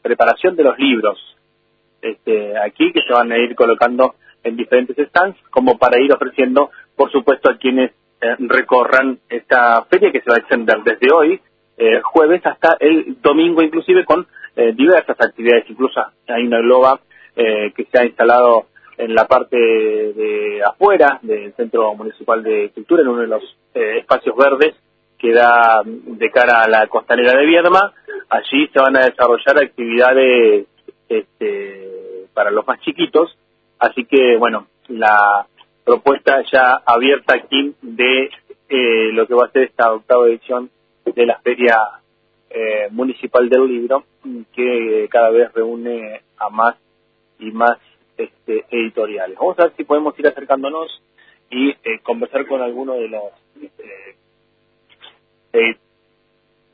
preparación de los libros este, aquí que se van a ir colocando en diferentes stands como para ir ofreciendo, por supuesto, a quienes eh, recorran esta feria que se va a extender desde hoy, eh, jueves, hasta el domingo inclusive con eh, diversas actividades, incluso hay una globa que se ha instalado en la parte de afuera del Centro Municipal de Cultura, en uno de los espacios verdes que da de cara a la costanera de Viedma. Allí se van a desarrollar actividades este, para los más chiquitos, así que bueno, la propuesta ya abierta aquí de eh, lo que va a ser esta octava edición de la Feria eh, Municipal del Libro, que cada vez reúne a más y más este, editoriales. Vamos a ver si podemos ir acercándonos y eh, conversar con alguno de los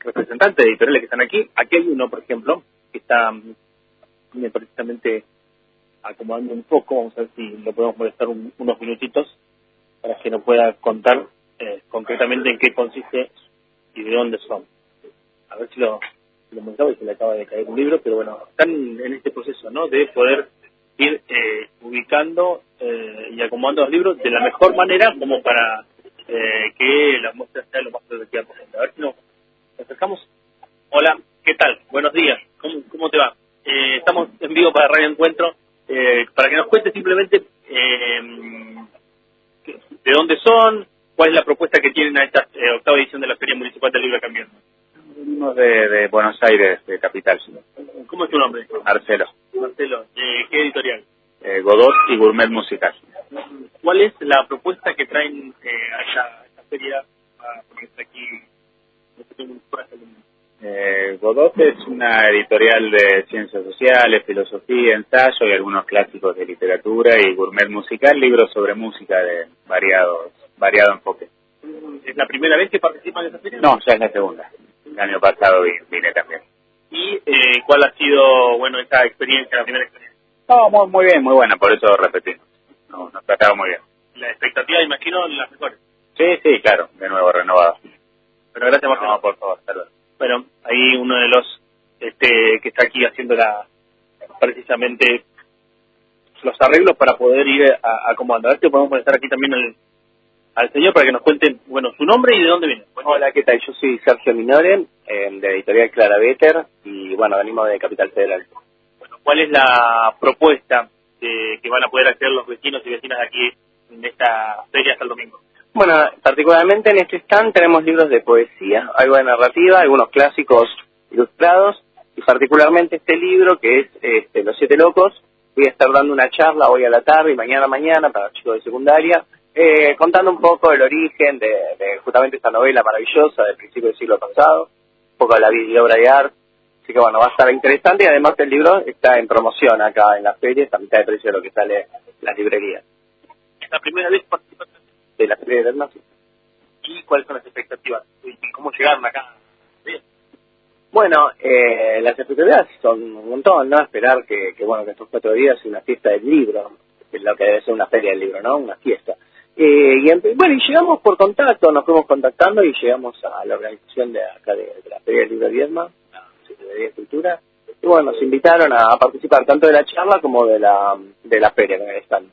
representantes editoriales que están aquí. Aquí hay uno, por ejemplo, que está precisamente acomodando un poco, vamos a ver si lo podemos molestar unos minutitos para que nos pueda contar eh, concretamente en qué consiste y de dónde son. A ver si lo, si lo y se le acaba de caer un libro, pero bueno, están en este proceso, ¿no? De poder ir eh, ubicando eh, y acomodando los libros de la mejor manera como para que la muestra sea lo más productiva posible. A ver si nos acercamos. Hola, ¿qué tal? Buenos días. ¿Cómo, cómo te va? estamos en vivo para Radio Encuentro eh, para que nos cuente simplemente eh, de dónde son, cuál es la propuesta que tienen a esta eh, octava edición de la Feria Municipal del Libro Cambiando. Venimos de, Buenos Aires, de Capital. ¿Cómo es tu nombre? Marcelo. Marcelo, ¿qué editorial? Godot y Gourmet Musical. ¿Cuál es la propuesta que traen a esta, feria para ponerse aquí? Eh, Godot es una editorial de ciencias sociales, filosofía, ensayo y algunos clásicos de literatura y gourmet musical, libros sobre música de variado, variado enfoque. ¿Es la primera vez que participan en esta feria? No, ya es la segunda. El año pasado vine, también. ¿Y eh, cuál ha sido, bueno, esta experiencia, la primera experiencia? No, muy, bien, muy buena, por eso repetimos. No, nos trataba muy bien. ¿La expectativa, imagino, las mejores? Sí, sí, claro, de nuevo renovada. Pero gracias. No, por favor, saludos bueno, ahí uno de los este, que está aquí haciendo la, precisamente los arreglos para poder ir a. A si podemos estar aquí también al, señor para que nos cuente, bueno, su nombre y de dónde viene. Hola, ¿qué tal? Yo soy Sergio Minore, eh, de Editorial Clara Better, y bueno, venimos de Capital Federal. Bueno, ¿cuál es la propuesta que van a poder hacer los vecinos y vecinas de aquí en esta feria hasta el domingo? Bueno, particularmente en este stand tenemos libros de poesía, algo de narrativa, algunos clásicos ilustrados y particularmente este libro que es este, Los Siete Locos. Voy a estar dando una charla hoy a la tarde y mañana mañana para chicos de secundaria, eh, contando un poco el origen de, justamente esta novela maravillosa del principio del siglo pasado, un poco de la vida y obra de arte. Así que bueno, va a estar interesante y además el libro está en promoción acá en la feria, está a mitad de precio de lo que sale en las librerías. ¿Es la primera vez de la Feria del ¿Y cuáles son las expectativas? ¿Y cómo llegaron acá? Bueno, eh, las expectativas son un montón, ¿no? Esperar que, bueno, que estos cuatro días sea una fiesta del libro, que lo que debe ser una feria del libro, ¿no? Una fiesta. Eh, y bueno, y llegamos por contacto, nos fuimos contactando y llegamos a la organización de acá de, la Feria del Libro de Viedma, la Secretaría de Cultura, y bueno, nos invitaron a, participar tanto de la charla como de la, de la feria en el stand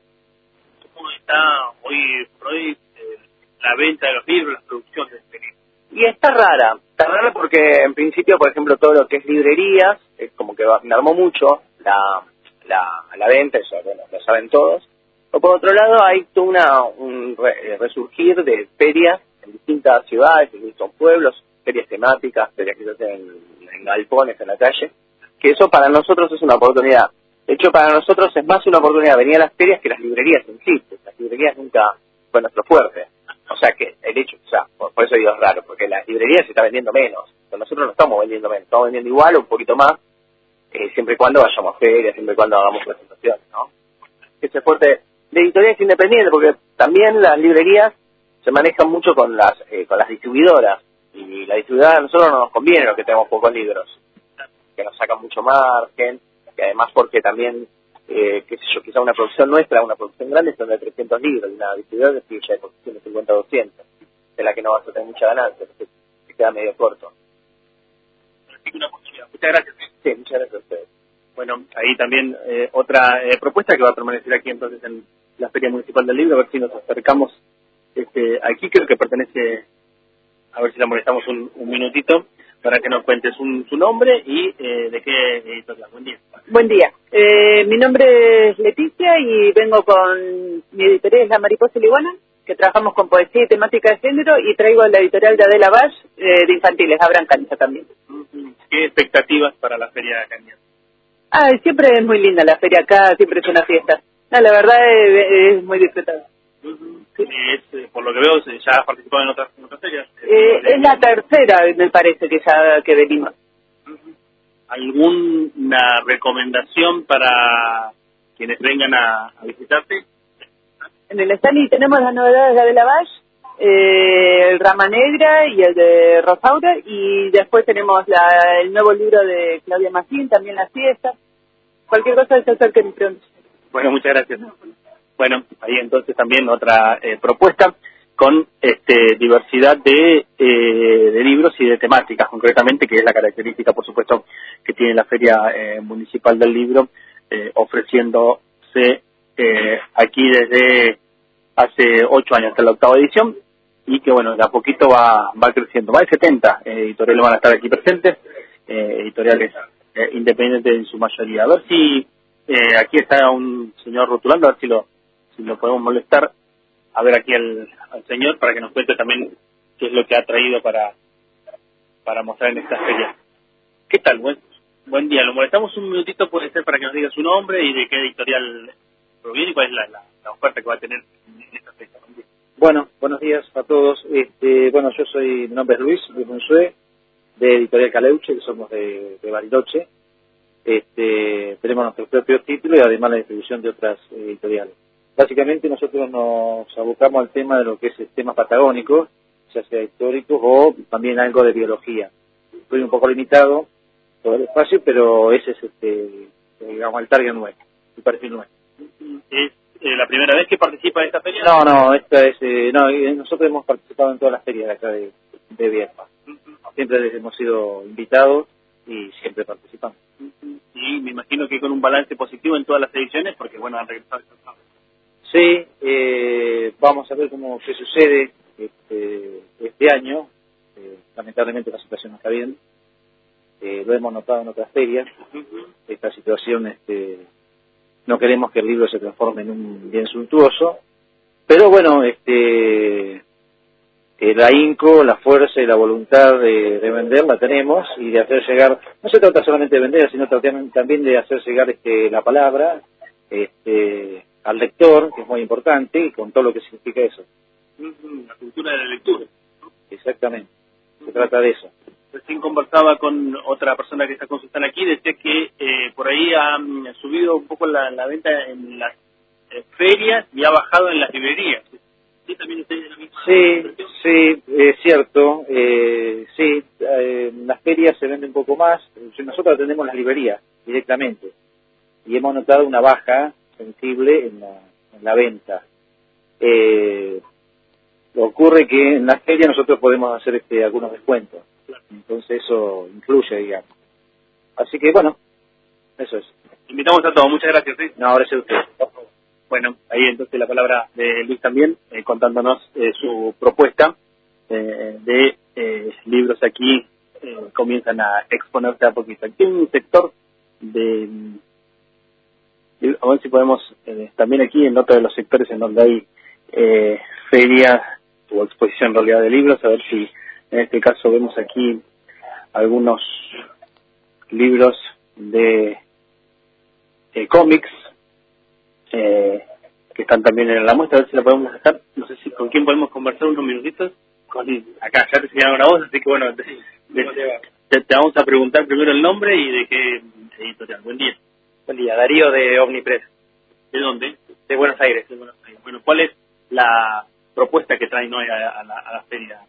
está hoy hoy eh, la venta de los libros, la producción de este libro. Y está rara, está rara porque en principio, por ejemplo, todo lo que es librerías, es como que me armó mucho la, la, la venta, eso bueno, lo saben todos. O por otro lado, hay todo una, un eh, resurgir de ferias en distintas ciudades, en distintos pueblos, ferias temáticas, ferias que se hacen en, en galpones, en la calle, que eso para nosotros es una oportunidad de hecho, para nosotros es más una oportunidad venir a las ferias que las librerías en sí. Las librerías nunca fue nuestro fuerte. O sea que el hecho, o sea, por, eso digo es raro, porque las librerías se está vendiendo menos. Pero nosotros no estamos vendiendo menos, estamos vendiendo igual o un poquito más, eh, siempre y cuando vayamos a ferias, siempre y cuando hagamos presentaciones, ¿no? Ese fuerte de editoriales independientes, porque también las librerías se manejan mucho con las eh, con las distribuidoras y la distribuidora a nosotros no nos conviene lo que tenemos pocos libros, que nos sacan mucho margen y además porque también, eh, qué sé yo, quizá una producción nuestra, una producción grande son de 300 libros, y una distribuidora que ya de producción de 50 200, de la que no vas a tener mucha ganancia, porque se queda medio corto. Muchas gracias. Sí, muchas gracias a usted. también eh, otra eh, propuesta que va a permanecer aquí entonces en la Feria Municipal del Libro, a ver si nos acercamos este, aquí, creo que pertenece, a ver si la molestamos un, minutito para que nos cuentes su nombre y eh, de qué editorial. Buen día. Buen día. mi nombre es Leticia y vengo con mi editorial es La Mariposa Liguana, que trabajamos con poesía y temática de género y traigo la editorial de Adela Vaz de infantiles, Abran Cancha también. ¿Qué expectativas para la Feria de Cañas? Ah, siempre es muy linda la feria acá, siempre es una fiesta. No, la verdad es, muy disfrutada. Eh, por lo que veo, ya ha participado en otras, ferias. Eh, es la tercera, me parece, que ya que venimos. ¿Alguna recomendación para quienes vengan a, visitarte? En el stand tenemos las novedades de Adela Valle, eh, el Rama Negra y el de Rosaura, y después tenemos la, el nuevo libro de Claudia Macín, también La Fiesta. Cualquier cosa se acerquen pronto. Bueno, muchas gracias. Bueno, ahí entonces también otra eh, propuesta con este, diversidad de, eh, de libros y de temáticas, concretamente, que es la característica, por supuesto, que tiene la Feria eh, Municipal del Libro, ofreciéndose aquí desde hace ocho años hasta la octava edición y que bueno, de a poquito va, va creciendo. Más de 70 eh, editoriales van a estar aquí presentes, eh, editoriales eh, independientes en su mayoría. A ver si aquí está un señor rotulando, a ver si lo, si lo podemos molestar, a ver aquí al, señor para que nos cuente también qué es lo que ha traído para, para mostrar en esta feria. ¿Qué tal? Buen, buen día. Lo molestamos un minutito, puede ser para que nos diga su nombre y de qué editorial proviene y cuál es la, la oferta que va a tener en esta fecha. Bueno, buenos días a todos. Este, bueno, yo soy, mi nombre es Luis, Luis Monsué, de Editorial Caleuche, que somos de, de Bariloche. Este, tenemos nuestro propio título y además la distribución de otras editoriales. Básicamente nosotros nos abocamos al tema de lo que es temas patagónicos, ya sea históricos o también algo de biología. Estoy un poco limitado todo el espacio, pero ese es este, digamos, el target nuestro, el perfil nuestro. Eh, la primera vez que participa en esta feria? No, no, esta es, eh, no, nosotros hemos participado en todas las ferias de acá de, de Siempre hemos sido invitados y siempre participamos. Y me imagino que con un balance positivo en todas las ediciones, porque bueno, han regresado. Sí, eh, vamos a ver cómo qué sucede este, este año. lamentablemente la situación no está bien. lo hemos notado en otras ferias. Esta situación este, no queremos que el libro se transforme en un bien suntuoso, pero bueno, este el ahínco, la fuerza y la voluntad de, vender la tenemos y de hacer llegar, no se trata solamente de vender, sino también de hacer llegar este, la palabra este, al lector, que es muy importante, y con todo lo que significa eso. La cultura de la lectura. Exactamente, se trata de eso recién conversaba con otra persona que está consultando aquí, decía que eh, por ahí ha mm, subido un poco la, venta en las eh, ferias y ha bajado en las librerías. ¿Sí, también ustedes Sí, sí, es cierto. Eh, sí, en las ferias se vende un poco más. Nosotros atendemos las librerías directamente y hemos notado una baja sensible en la, en la venta. ocurre que en las ferias nosotros podemos hacer este, algunos descuentos entonces eso influye, digamos. Así que bueno, eso es. Invitamos a todos, muchas gracias. ¿sí? No, gracias a usted. Bueno, ahí entonces la palabra de Luis también, eh, contándonos eh, su propuesta eh, de libros aquí comienzan a exponerse a poquito. Aquí hay un sector de, a ver si podemos, también aquí en otro de los sectores en donde hay ferias o exposición en realidad de libros, a ver si en este caso vemos aquí algunos libros de cómics eh, que están también en la muestra, a ver si la podemos dejar. No sé si con quién podemos conversar unos minutitos. Con, acá ya te señalaron una voz, así que bueno, te, vamos a preguntar primero el nombre y de qué editorial. Buen día. Buen día, Darío de Omnipress. ¿De dónde? De Buenos Aires. De Buenos Aires. Bueno, ¿cuál es la propuesta que traen hoy a, la, a la feria?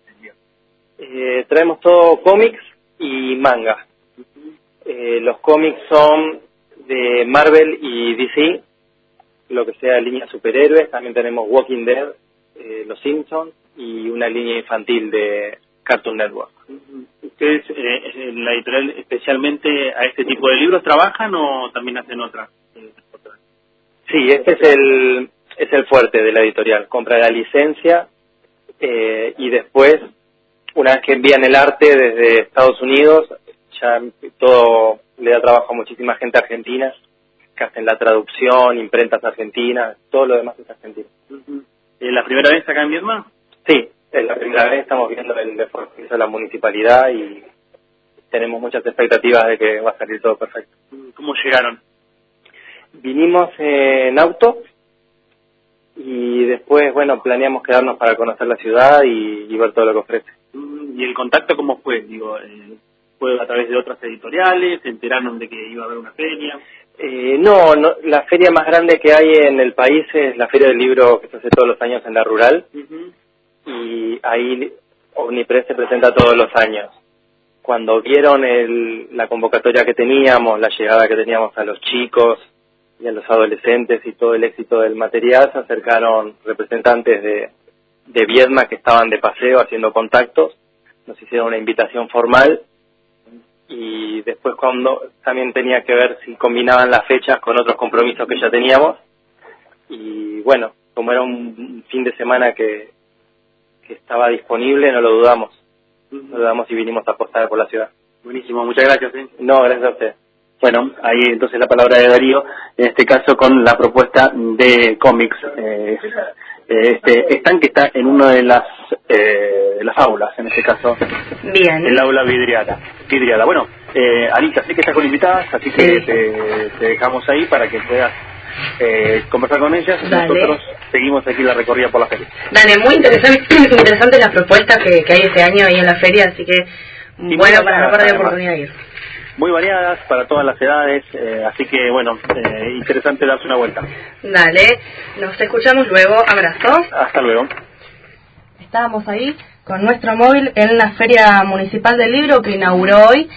Eh, traemos todo cómics y manga. Eh, los cómics son de Marvel y DC, lo que sea línea superhéroes. También tenemos Walking Dead, eh, Los Simpsons y una línea infantil de Cartoon Network. ¿Ustedes eh, en la editorial especialmente a este tipo de libros trabajan o también hacen otras? Sí, este es el, es el fuerte de la editorial. Compra la licencia eh, y después, una vez que envían el arte desde Estados Unidos, ya todo le da trabajo a muchísima gente argentina que hacen la traducción, imprentas argentinas, todo lo demás es argentino. ¿Es la primera vez acá en Vietnam? Sí, es la primera vez, estamos viendo el esfuerzo que hizo la municipalidad y tenemos muchas expectativas de que va a salir todo perfecto. ¿Cómo llegaron? Vinimos en auto y después, bueno, planeamos quedarnos para conocer la ciudad y, ver todo lo que ofrece. ¿Y el contacto cómo fue? Digo, eh, ¿Fue a través de otras editoriales? ¿Se enteraron de que iba a haber una feria? Eh, no, no, la feria más grande que hay en el país es la Feria del Libro que se hace todos los años en la rural y ahí Omnipress se presenta todos los años. Cuando vieron el, la convocatoria que teníamos, la llegada que teníamos a los chicos, y a los adolescentes y todo el éxito del material, se acercaron representantes de, de Viedma que estaban de paseo haciendo contactos, nos hicieron una invitación formal y después cuando también tenía que ver si combinaban las fechas con otros compromisos que ya teníamos y bueno, como era un fin de semana que, que estaba disponible, no lo dudamos, no lo dudamos y vinimos a apostar por la ciudad. Buenísimo, muchas gracias. ¿eh? No, gracias a usted. Bueno, ahí entonces la palabra de Darío, en este caso con la propuesta de cómics. Eh, este están que está en una de las eh, las aulas, en este caso. Bien. El aula vidriada. vidriada. Bueno, eh, Anita, sé que estás con invitadas, así que te, dejamos ahí para que puedas eh, conversar con ellas. Nosotros seguimos aquí la recorrida por la feria. Dale, muy interesante, interesante la propuesta que, que hay este año ahí en la feria, así que bueno para no perder oportunidad de ir muy variadas para todas las edades, eh, así que bueno, eh, interesante darse una vuelta. Dale, nos escuchamos luego, abrazo. Hasta luego. Estábamos ahí con nuestro móvil en la Feria Municipal del Libro que inauguró hoy